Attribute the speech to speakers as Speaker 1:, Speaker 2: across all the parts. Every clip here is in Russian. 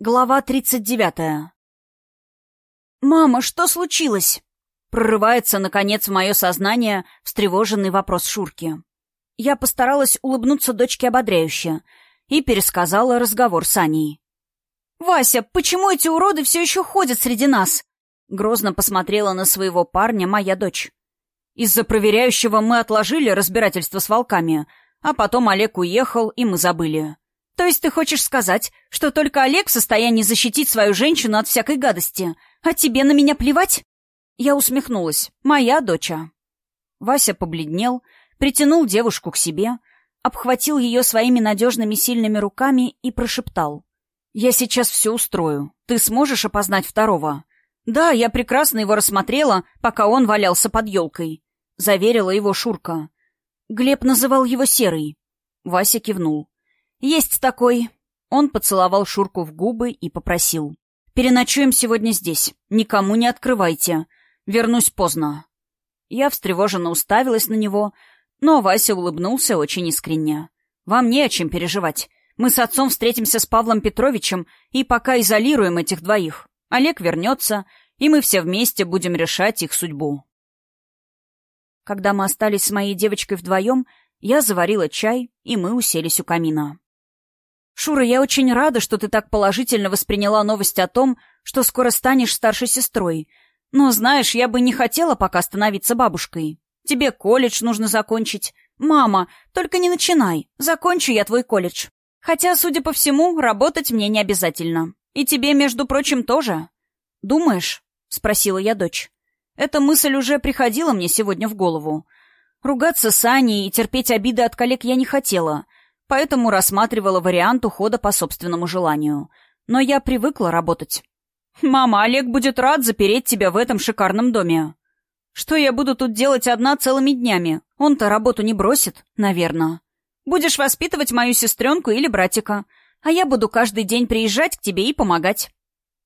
Speaker 1: Глава тридцать девятая. «Мама, что случилось?» Прорывается, наконец, в мое сознание встревоженный вопрос Шурки. Я постаралась улыбнуться дочке ободряюще и пересказала разговор с Аней. «Вася, почему эти уроды все еще ходят среди нас?» Грозно посмотрела на своего парня моя дочь. «Из-за проверяющего мы отложили разбирательство с волками, а потом Олег уехал, и мы забыли. То есть ты хочешь сказать, что только Олег в состоянии защитить свою женщину от всякой гадости, а тебе на меня плевать? Я усмехнулась. Моя доча. Вася побледнел, притянул девушку к себе, обхватил ее своими надежными сильными руками и прошептал. «Я сейчас все устрою. Ты сможешь опознать второго?» «Да, я прекрасно его рассмотрела, пока он валялся под елкой», — заверила его Шурка. Глеб называл его Серый. Вася кивнул. «Есть такой». Он поцеловал Шурку в губы и попросил. «Переночуем сегодня здесь. Никому не открывайте. Вернусь поздно». Я встревоженно уставилась на него, но Вася улыбнулся очень искренне. «Вам не о чем переживать. Мы с отцом встретимся с Павлом Петровичем и пока изолируем этих двоих. Олег вернется, и мы все вместе будем решать их судьбу». Когда мы остались с моей девочкой вдвоем, я заварила чай, и мы уселись у камина. «Шура, я очень рада, что ты так положительно восприняла новость о том, что скоро станешь старшей сестрой. Но, знаешь, я бы не хотела пока становиться бабушкой. Тебе колледж нужно закончить. Мама, только не начинай. Закончу я твой колледж. Хотя, судя по всему, работать мне не обязательно. И тебе, между прочим, тоже. Думаешь?» — спросила я дочь. Эта мысль уже приходила мне сегодня в голову. Ругаться с Аней и терпеть обиды от коллег я не хотела — поэтому рассматривала вариант ухода по собственному желанию. Но я привыкла работать. «Мама, Олег будет рад запереть тебя в этом шикарном доме». «Что я буду тут делать одна целыми днями? Он-то работу не бросит, наверное. Будешь воспитывать мою сестренку или братика, а я буду каждый день приезжать к тебе и помогать».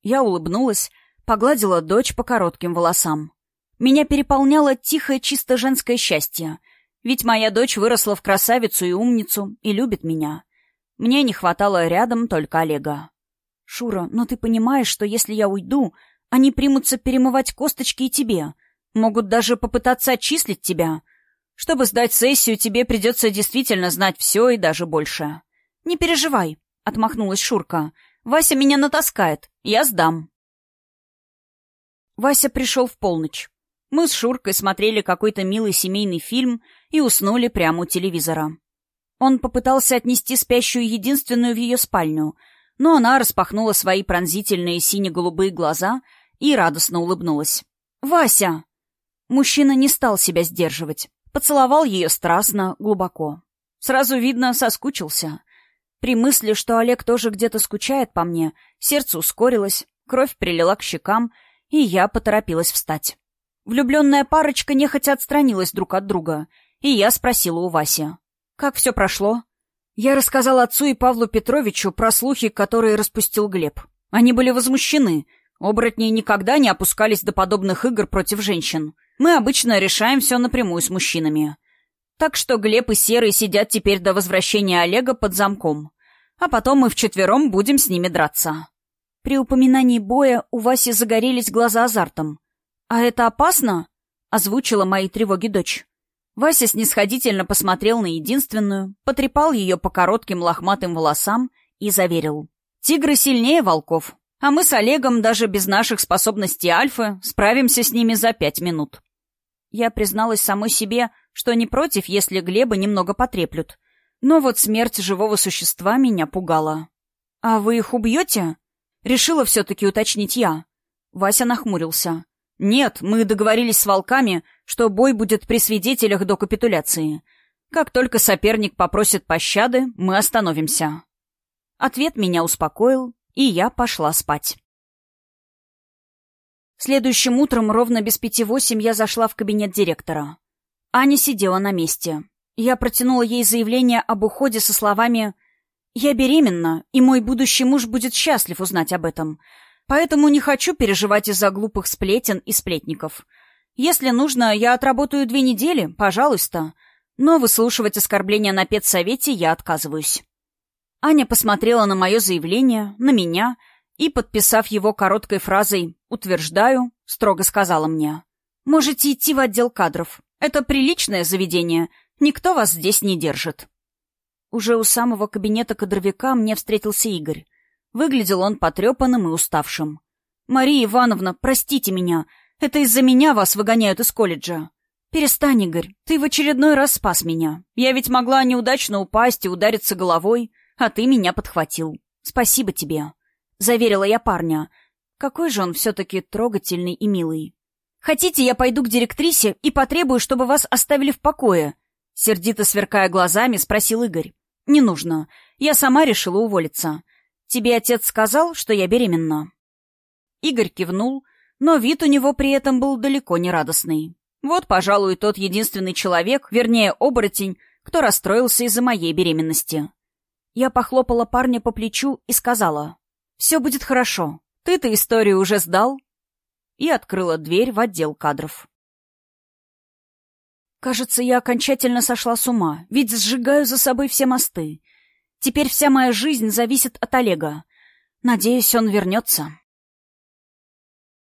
Speaker 1: Я улыбнулась, погладила дочь по коротким волосам. Меня переполняло тихое, чисто женское счастье — ведь моя дочь выросла в красавицу и умницу и любит меня. Мне не хватало рядом только Олега. «Шура, но ты понимаешь, что если я уйду, они примутся перемывать косточки и тебе. Могут даже попытаться отчислить тебя. Чтобы сдать сессию, тебе придется действительно знать все и даже больше». «Не переживай», — отмахнулась Шурка. «Вася меня натаскает. Я сдам». Вася пришел в полночь. Мы с Шуркой смотрели какой-то милый семейный фильм и уснули прямо у телевизора. Он попытался отнести спящую единственную в ее спальню, но она распахнула свои пронзительные сине-голубые глаза и радостно улыбнулась. «Вася!» Мужчина не стал себя сдерживать. Поцеловал ее страстно, глубоко. Сразу видно, соскучился. При мысли, что Олег тоже где-то скучает по мне, сердце ускорилось, кровь прилила к щекам, и я поторопилась встать. Влюбленная парочка нехотя отстранилась друг от друга, и я спросила у Васи. «Как все прошло?» Я рассказал отцу и Павлу Петровичу про слухи, которые распустил Глеб. Они были возмущены. Оборотни никогда не опускались до подобных игр против женщин. Мы обычно решаем все напрямую с мужчинами. Так что Глеб и Серый сидят теперь до возвращения Олега под замком. А потом мы вчетвером будем с ними драться. При упоминании боя у Васи загорелись глаза азартом. «А это опасно?» — озвучила мои тревоги дочь. Вася снисходительно посмотрел на единственную, потрепал ее по коротким лохматым волосам и заверил. «Тигры сильнее волков, а мы с Олегом даже без наших способностей альфы справимся с ними за пять минут». Я призналась самой себе, что не против, если Глеба немного потреплют. Но вот смерть живого существа меня пугала. «А вы их убьете?» Решила все-таки уточнить я. Вася нахмурился. «Нет, мы договорились с волками, что бой будет при свидетелях до капитуляции. Как только соперник попросит пощады, мы остановимся». Ответ меня успокоил, и я пошла спать. Следующим утром ровно без пяти восемь я зашла в кабинет директора. Аня сидела на месте. Я протянула ей заявление об уходе со словами «Я беременна, и мой будущий муж будет счастлив узнать об этом. Поэтому не хочу переживать из-за глупых сплетен и сплетников. Если нужно, я отработаю две недели, пожалуйста. Но выслушивать оскорбления на педсовете я отказываюсь. Аня посмотрела на мое заявление, на меня и, подписав его короткой фразой «утверждаю», строго сказала мне. «Можете идти в отдел кадров. Это приличное заведение. Никто вас здесь не держит». Уже у самого кабинета кадровика мне встретился Игорь. Выглядел он потрепанным и уставшим. «Мария Ивановна, простите меня. Это из-за меня вас выгоняют из колледжа». «Перестань, Игорь. Ты в очередной раз спас меня. Я ведь могла неудачно упасть и удариться головой, а ты меня подхватил. Спасибо тебе» заверила я парня. Какой же он все-таки трогательный и милый. «Хотите, я пойду к директрисе и потребую, чтобы вас оставили в покое?» Сердито сверкая глазами, спросил Игорь. «Не нужно. Я сама решила уволиться. Тебе отец сказал, что я беременна?» Игорь кивнул, но вид у него при этом был далеко не радостный. Вот, пожалуй, тот единственный человек, вернее, оборотень, кто расстроился из-за моей беременности. Я похлопала парня по плечу и сказала. Все будет хорошо. Ты-то историю уже сдал?» И открыла дверь в отдел кадров. Кажется, я окончательно сошла с ума, ведь сжигаю за собой все мосты. Теперь вся моя жизнь зависит от Олега. Надеюсь, он вернется.